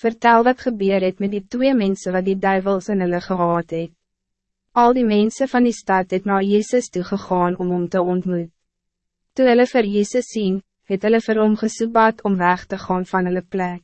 vertel wat gebeur het met die twee mensen wat die duivels in hulle gehad het. Al die mensen van die stad het naar Jezus toegegaan om hem te ontmoet. Toe hulle vir Jezus sien, het hulle vir hom gesoebat om weg te gaan van hulle plek.